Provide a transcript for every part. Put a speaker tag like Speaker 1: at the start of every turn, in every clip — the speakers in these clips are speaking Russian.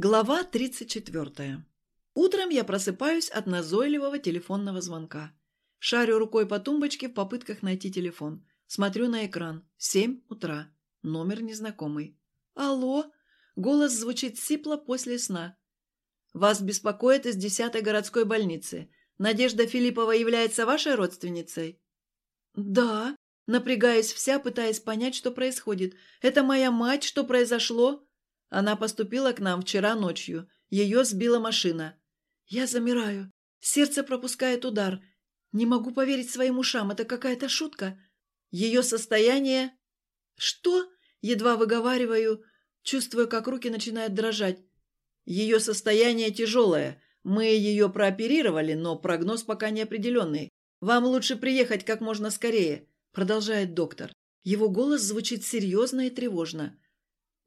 Speaker 1: Глава 34. Утром я просыпаюсь от назойливого телефонного звонка. Шарю рукой по тумбочке в попытках найти телефон. Смотрю на экран. Семь утра. Номер незнакомый. «Алло?» Голос звучит сипло после сна. «Вас беспокоит из десятой городской больницы. Надежда Филиппова является вашей родственницей?» «Да», напрягаясь вся, пытаясь понять, что происходит. «Это моя мать? Что произошло?» Она поступила к нам вчера ночью. Ее сбила машина. Я замираю. Сердце пропускает удар. Не могу поверить своим ушам. Это какая-то шутка. Ее состояние... Что? Едва выговариваю, чувствуя, как руки начинают дрожать. Ее состояние тяжелое. Мы ее прооперировали, но прогноз пока неопределенный. Вам лучше приехать как можно скорее, продолжает доктор. Его голос звучит серьезно и тревожно.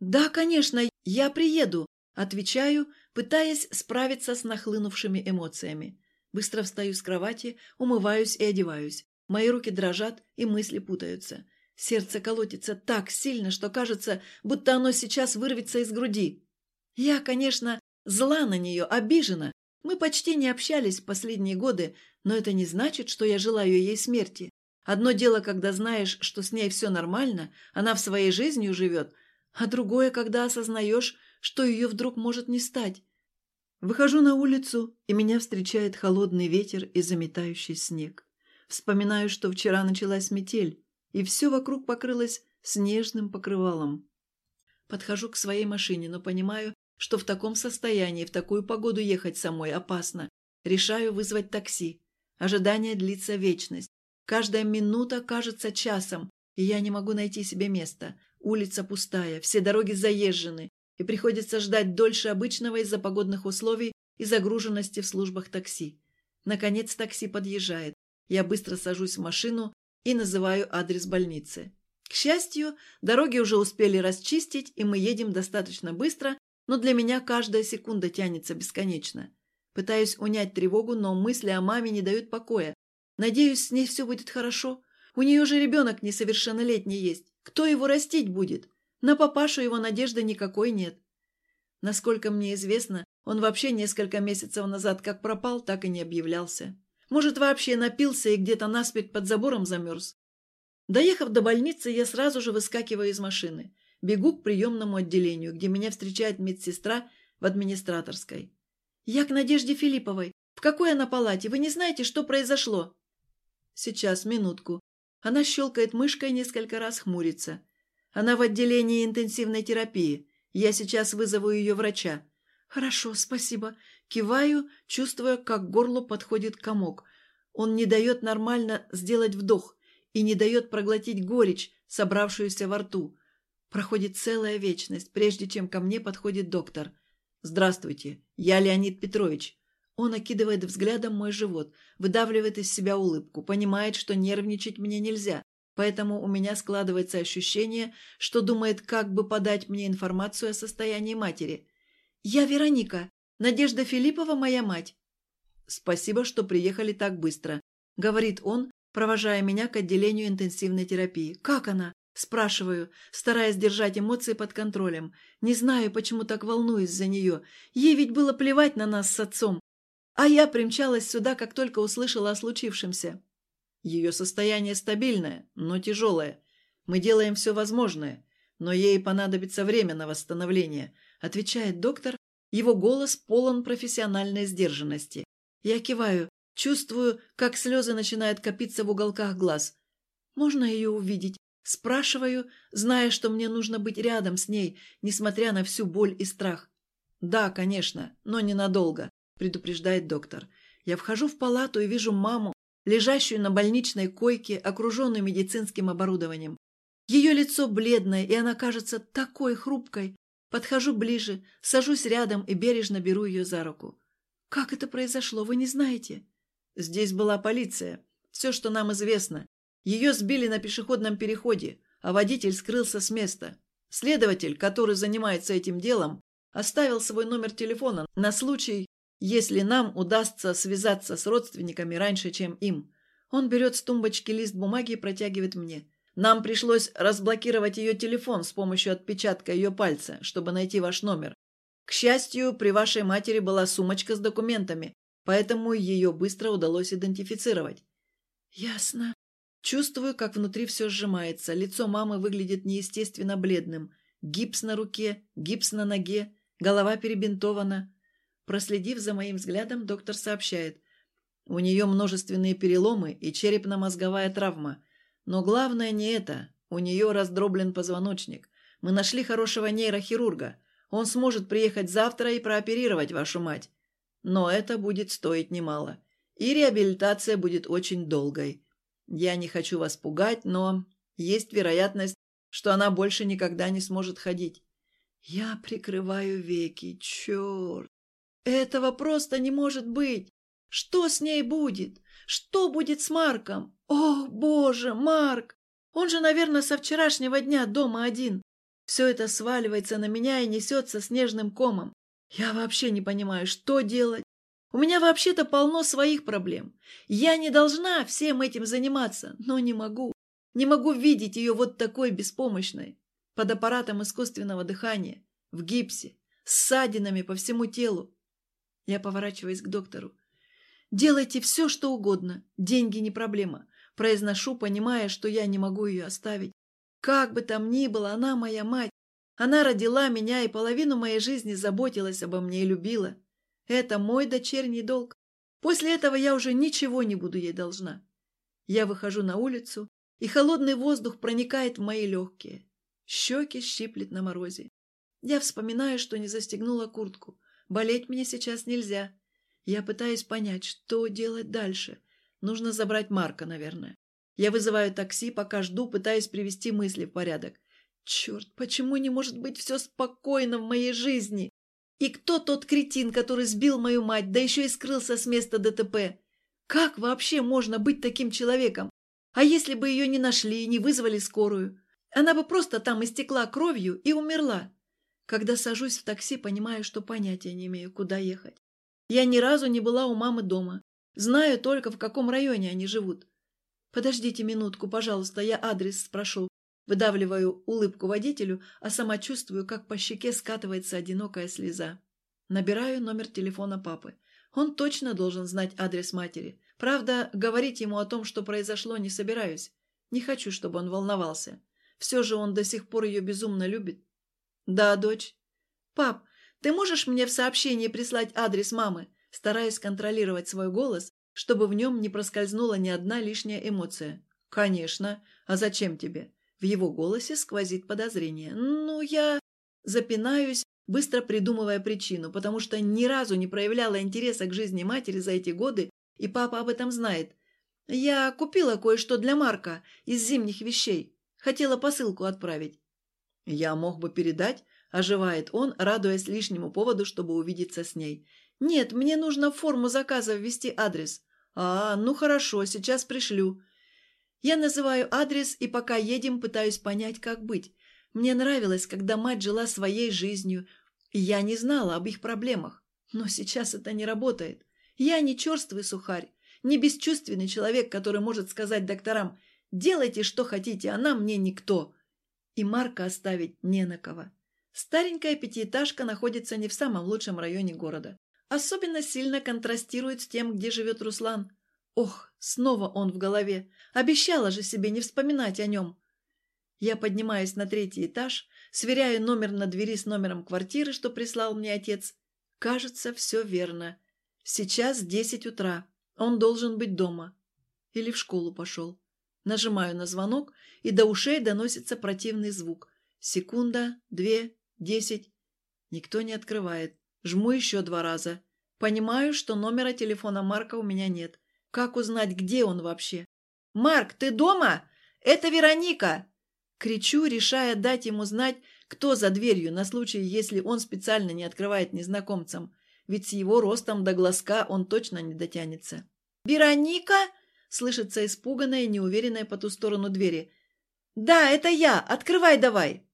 Speaker 1: «Да, конечно, я приеду», – отвечаю, пытаясь справиться с нахлынувшими эмоциями. Быстро встаю с кровати, умываюсь и одеваюсь. Мои руки дрожат, и мысли путаются. Сердце колотится так сильно, что кажется, будто оно сейчас вырвется из груди. Я, конечно, зла на нее, обижена. Мы почти не общались в последние годы, но это не значит, что я желаю ей смерти. Одно дело, когда знаешь, что с ней все нормально, она в своей жизнью живет, а другое, когда осознаешь, что ее вдруг может не стать. Выхожу на улицу, и меня встречает холодный ветер и заметающий снег. Вспоминаю, что вчера началась метель, и все вокруг покрылось снежным покрывалом. Подхожу к своей машине, но понимаю, что в таком состоянии, в такую погоду ехать самой опасно. Решаю вызвать такси. Ожидание длится вечность. Каждая минута кажется часом, и я не могу найти себе места. Улица пустая, все дороги заезжены, и приходится ждать дольше обычного из-за погодных условий и загруженности в службах такси. Наконец такси подъезжает. Я быстро сажусь в машину и называю адрес больницы. К счастью, дороги уже успели расчистить, и мы едем достаточно быстро, но для меня каждая секунда тянется бесконечно. Пытаюсь унять тревогу, но мысли о маме не дают покоя. Надеюсь, с ней все будет хорошо. У нее же ребенок несовершеннолетний есть. Кто его растить будет? На папашу его надежды никакой нет. Насколько мне известно, он вообще несколько месяцев назад как пропал, так и не объявлялся. Может, вообще напился и где-то насперть под забором замерз. Доехав до больницы, я сразу же выскакиваю из машины. Бегу к приемному отделению, где меня встречает медсестра в администраторской. «Я к Надежде Филипповой. В какой она палате? Вы не знаете, что произошло?» «Сейчас, минутку. Она щелкает мышкой несколько раз, хмурится. Она в отделении интенсивной терапии. Я сейчас вызову ее врача. Хорошо, спасибо. Киваю, чувствуя, как к горлу подходит комок. Он не дает нормально сделать вдох и не дает проглотить горечь, собравшуюся во рту. Проходит целая вечность, прежде чем ко мне подходит доктор. «Здравствуйте, я Леонид Петрович. Он окидывает взглядом мой живот, выдавливает из себя улыбку, понимает, что нервничать мне нельзя, поэтому у меня складывается ощущение, что думает, как бы подать мне информацию о состоянии матери. «Я Вероника. Надежда Филиппова моя мать». «Спасибо, что приехали так быстро», — говорит он, провожая меня к отделению интенсивной терапии. «Как она?» – спрашиваю, стараясь держать эмоции под контролем. Не знаю, почему так волнуюсь за нее. Ей ведь было плевать на нас с отцом. А я примчалась сюда, как только услышала о случившемся. Ее состояние стабильное, но тяжелое. Мы делаем все возможное, но ей понадобится время на восстановление, отвечает доктор. Его голос полон профессиональной сдержанности. Я киваю, чувствую, как слезы начинают копиться в уголках глаз. Можно ее увидеть? Спрашиваю, зная, что мне нужно быть рядом с ней, несмотря на всю боль и страх. Да, конечно, но ненадолго предупреждает доктор. Я вхожу в палату и вижу маму, лежащую на больничной койке, окруженную медицинским оборудованием. Ее лицо бледное, и она кажется такой хрупкой. Подхожу ближе, сажусь рядом и бережно беру ее за руку. «Как это произошло, вы не знаете?» «Здесь была полиция. Все, что нам известно. Ее сбили на пешеходном переходе, а водитель скрылся с места. Следователь, который занимается этим делом, оставил свой номер телефона на случай, если нам удастся связаться с родственниками раньше, чем им. Он берет с тумбочки лист бумаги и протягивает мне. Нам пришлось разблокировать ее телефон с помощью отпечатка ее пальца, чтобы найти ваш номер. К счастью, при вашей матери была сумочка с документами, поэтому ее быстро удалось идентифицировать. Ясно. Чувствую, как внутри все сжимается. Лицо мамы выглядит неестественно бледным. Гипс на руке, гипс на ноге, голова перебинтована. Проследив за моим взглядом, доктор сообщает. У нее множественные переломы и черепно-мозговая травма. Но главное не это. У нее раздроблен позвоночник. Мы нашли хорошего нейрохирурга. Он сможет приехать завтра и прооперировать вашу мать. Но это будет стоить немало. И реабилитация будет очень долгой. Я не хочу вас пугать, но есть вероятность, что она больше никогда не сможет ходить. Я прикрываю веки. Черт! Этого просто не может быть! Что с ней будет? Что будет с Марком? О, боже, Марк! Он же, наверное, со вчерашнего дня дома один. Все это сваливается на меня и несется снежным комом. Я вообще не понимаю, что делать. У меня вообще-то полно своих проблем. Я не должна всем этим заниматься, но не могу. Не могу видеть ее вот такой беспомощной. Под аппаратом искусственного дыхания, в гипсе, с ссадинами по всему телу. Я поворачиваюсь к доктору. «Делайте все, что угодно. Деньги не проблема. Произношу, понимая, что я не могу ее оставить. Как бы там ни было, она моя мать. Она родила меня и половину моей жизни заботилась обо мне и любила. Это мой дочерний долг. После этого я уже ничего не буду ей должна. Я выхожу на улицу, и холодный воздух проникает в мои легкие. Щеки щиплет на морозе. Я вспоминаю, что не застегнула куртку. Болеть мне сейчас нельзя. Я пытаюсь понять, что делать дальше. Нужно забрать Марка, наверное. Я вызываю такси, пока жду, пытаясь привести мысли в порядок. Черт, почему не может быть все спокойно в моей жизни? И кто тот кретин, который сбил мою мать, да еще и скрылся с места ДТП? Как вообще можно быть таким человеком? А если бы ее не нашли и не вызвали скорую? Она бы просто там истекла кровью и умерла. Когда сажусь в такси, понимаю, что понятия не имею, куда ехать. Я ни разу не была у мамы дома. Знаю только, в каком районе они живут. Подождите минутку, пожалуйста, я адрес спрошу. Выдавливаю улыбку водителю, а сама чувствую, как по щеке скатывается одинокая слеза. Набираю номер телефона папы. Он точно должен знать адрес матери. Правда, говорить ему о том, что произошло, не собираюсь. Не хочу, чтобы он волновался. Все же он до сих пор ее безумно любит. Да, дочь. Пап, ты можешь мне в сообщении прислать адрес мамы? Стараясь контролировать свой голос, чтобы в нем не проскользнула ни одна лишняя эмоция. Конечно. А зачем тебе? В его голосе сквозит подозрение. «Ну, я...» Запинаюсь, быстро придумывая причину, потому что ни разу не проявляла интереса к жизни матери за эти годы, и папа об этом знает. «Я купила кое-что для Марка из зимних вещей. Хотела посылку отправить». «Я мог бы передать?» – оживает он, радуясь лишнему поводу, чтобы увидеться с ней. «Нет, мне нужно в форму заказа ввести адрес». «А, ну хорошо, сейчас пришлю». Я называю адрес и пока едем, пытаюсь понять, как быть. Мне нравилось, когда мать жила своей жизнью, я не знала об их проблемах. Но сейчас это не работает. Я не черствый сухарь, не бесчувственный человек, который может сказать докторам «делайте, что хотите, она мне никто». И Марка оставить не на кого. Старенькая пятиэтажка находится не в самом лучшем районе города. Особенно сильно контрастирует с тем, где живет Руслан. Ох, снова он в голове. Обещала же себе не вспоминать о нем. Я поднимаюсь на третий этаж, сверяю номер на двери с номером квартиры, что прислал мне отец. Кажется, все верно. Сейчас десять утра. Он должен быть дома. Или в школу пошел. Нажимаю на звонок, и до ушей доносится противный звук. Секунда, две, десять. Никто не открывает. Жму еще два раза. Понимаю, что номера телефона Марка у меня нет. Как узнать, где он вообще? «Марк, ты дома? Это Вероника!» Кричу, решая дать ему знать, кто за дверью, на случай, если он специально не открывает незнакомцам, ведь с его ростом до глазка он точно не дотянется. «Вероника?» – слышится испуганная и неуверенная по ту сторону двери. «Да, это я! Открывай давай!»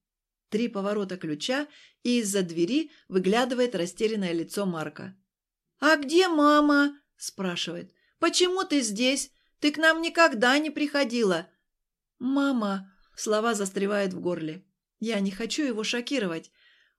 Speaker 1: Три поворота ключа, и из-за двери выглядывает растерянное лицо Марка. «А где мама?» – спрашивает. Почему ты здесь? Ты к нам никогда не приходила». «Мама...» — слова застревают в горле. «Я не хочу его шокировать.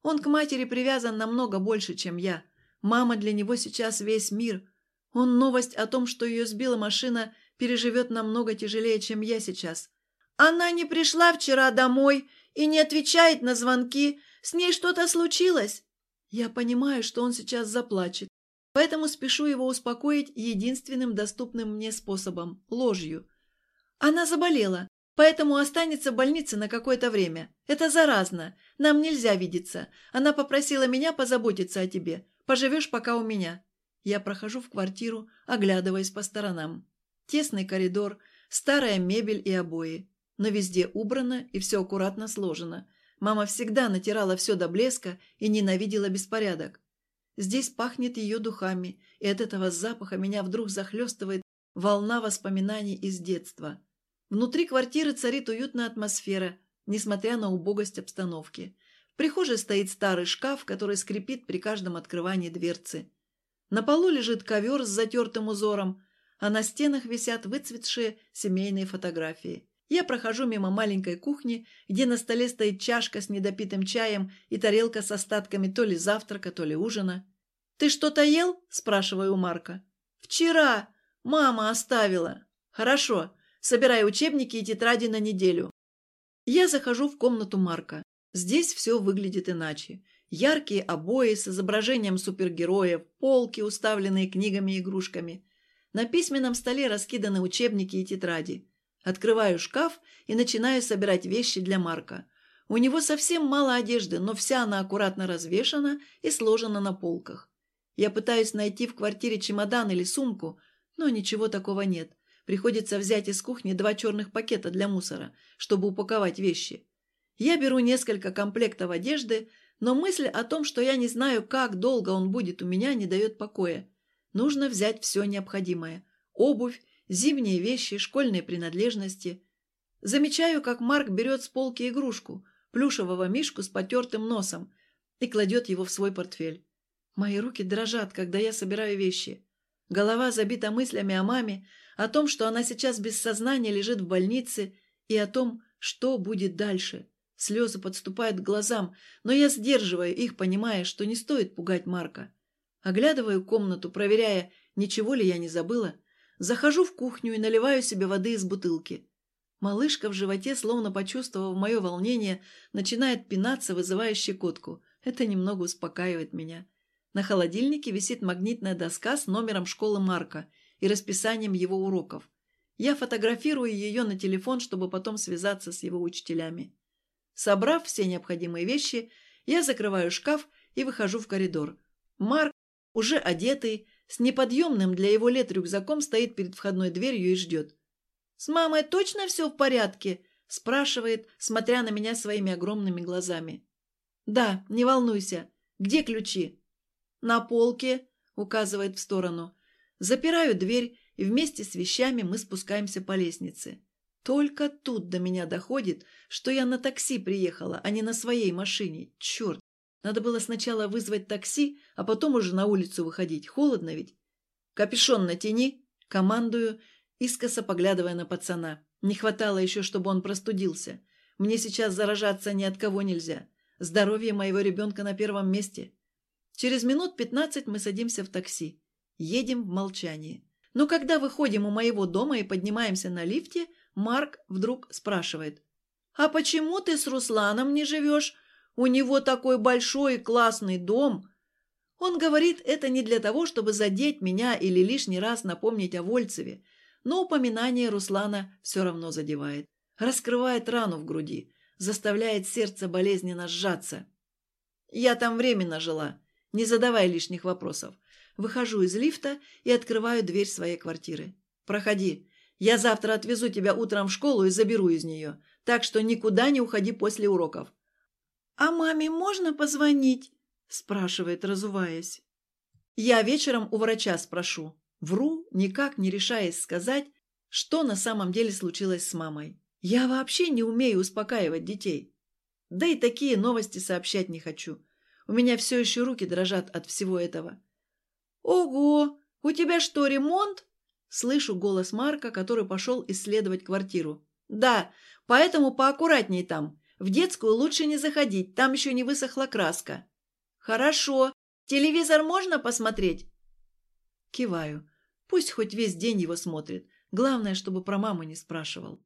Speaker 1: Он к матери привязан намного больше, чем я. Мама для него сейчас весь мир. Он новость о том, что ее сбила машина, переживет намного тяжелее, чем я сейчас. Она не пришла вчера домой и не отвечает на звонки. С ней что-то случилось. Я понимаю, что он сейчас заплачет. Поэтому спешу его успокоить единственным доступным мне способом – ложью. Она заболела, поэтому останется в больнице на какое-то время. Это заразно. Нам нельзя видеться. Она попросила меня позаботиться о тебе. Поживешь пока у меня. Я прохожу в квартиру, оглядываясь по сторонам. Тесный коридор, старая мебель и обои. Но везде убрано и все аккуратно сложено. Мама всегда натирала все до блеска и ненавидела беспорядок. Здесь пахнет ее духами, и от этого запаха меня вдруг захлестывает волна воспоминаний из детства. Внутри квартиры царит уютная атмосфера, несмотря на убогость обстановки. В прихожей стоит старый шкаф, который скрипит при каждом открывании дверцы. На полу лежит ковер с затертым узором, а на стенах висят выцветшие семейные фотографии. Я прохожу мимо маленькой кухни, где на столе стоит чашка с недопитым чаем и тарелка с остатками то ли завтрака, то ли ужина. «Ты что-то ел?» – спрашиваю у Марка. «Вчера. Мама оставила». «Хорошо. Собирай учебники и тетради на неделю». Я захожу в комнату Марка. Здесь все выглядит иначе. Яркие обои с изображением супергероев, полки, уставленные книгами и игрушками. На письменном столе раскиданы учебники и тетради. Открываю шкаф и начинаю собирать вещи для Марка. У него совсем мало одежды, но вся она аккуратно развешана и сложена на полках. Я пытаюсь найти в квартире чемодан или сумку, но ничего такого нет. Приходится взять из кухни два черных пакета для мусора, чтобы упаковать вещи. Я беру несколько комплектов одежды, но мысль о том, что я не знаю, как долго он будет у меня, не дает покоя. Нужно взять все необходимое. Обувь, зимние вещи, школьные принадлежности. Замечаю, как Марк берет с полки игрушку, плюшевого мишку с потертым носом, и кладет его в свой портфель. Мои руки дрожат, когда я собираю вещи. Голова забита мыслями о маме, о том, что она сейчас без сознания лежит в больнице, и о том, что будет дальше. Слезы подступают к глазам, но я сдерживаю их, понимая, что не стоит пугать Марка. Оглядываю комнату, проверяя, ничего ли я не забыла. Захожу в кухню и наливаю себе воды из бутылки. Малышка в животе, словно почувствовав мое волнение, начинает пинаться, вызывая щекотку. Это немного успокаивает меня. На холодильнике висит магнитная доска с номером школы Марка и расписанием его уроков. Я фотографирую ее на телефон, чтобы потом связаться с его учителями. Собрав все необходимые вещи, я закрываю шкаф и выхожу в коридор. Марк, уже одетый, с неподъемным для его лет рюкзаком, стоит перед входной дверью и ждет. «С мамой точно все в порядке?» – спрашивает, смотря на меня своими огромными глазами. «Да, не волнуйся. Где ключи?» «На полке», – указывает в сторону. Запираю дверь, и вместе с вещами мы спускаемся по лестнице. Только тут до меня доходит, что я на такси приехала, а не на своей машине. Черт! Надо было сначала вызвать такси, а потом уже на улицу выходить. Холодно ведь. Капюшон натяни, командую, искоса поглядывая на пацана. Не хватало еще, чтобы он простудился. Мне сейчас заражаться ни от кого нельзя. Здоровье моего ребенка на первом месте. Через минут пятнадцать мы садимся в такси. Едем в молчании. Но когда выходим у моего дома и поднимаемся на лифте – Марк вдруг спрашивает. «А почему ты с Русланом не живешь? У него такой большой и классный дом». Он говорит это не для того, чтобы задеть меня или лишний раз напомнить о Вольцеве, но упоминание Руслана все равно задевает. Раскрывает рану в груди, заставляет сердце болезненно сжаться. Я там временно жила, не задавай лишних вопросов. Выхожу из лифта и открываю дверь своей квартиры. «Проходи, я завтра отвезу тебя утром в школу и заберу из нее, так что никуда не уходи после уроков». «А маме можно позвонить?» – спрашивает, разуваясь. «Я вечером у врача спрошу. Вру, никак не решаясь сказать, что на самом деле случилось с мамой. Я вообще не умею успокаивать детей. Да и такие новости сообщать не хочу. У меня все еще руки дрожат от всего этого». «Ого! У тебя что, ремонт?» Слышу голос Марка, который пошел исследовать квартиру. «Да, поэтому поаккуратней там. В детскую лучше не заходить, там еще не высохла краска». «Хорошо. Телевизор можно посмотреть?» Киваю. Пусть хоть весь день его смотрит. Главное, чтобы про маму не спрашивал.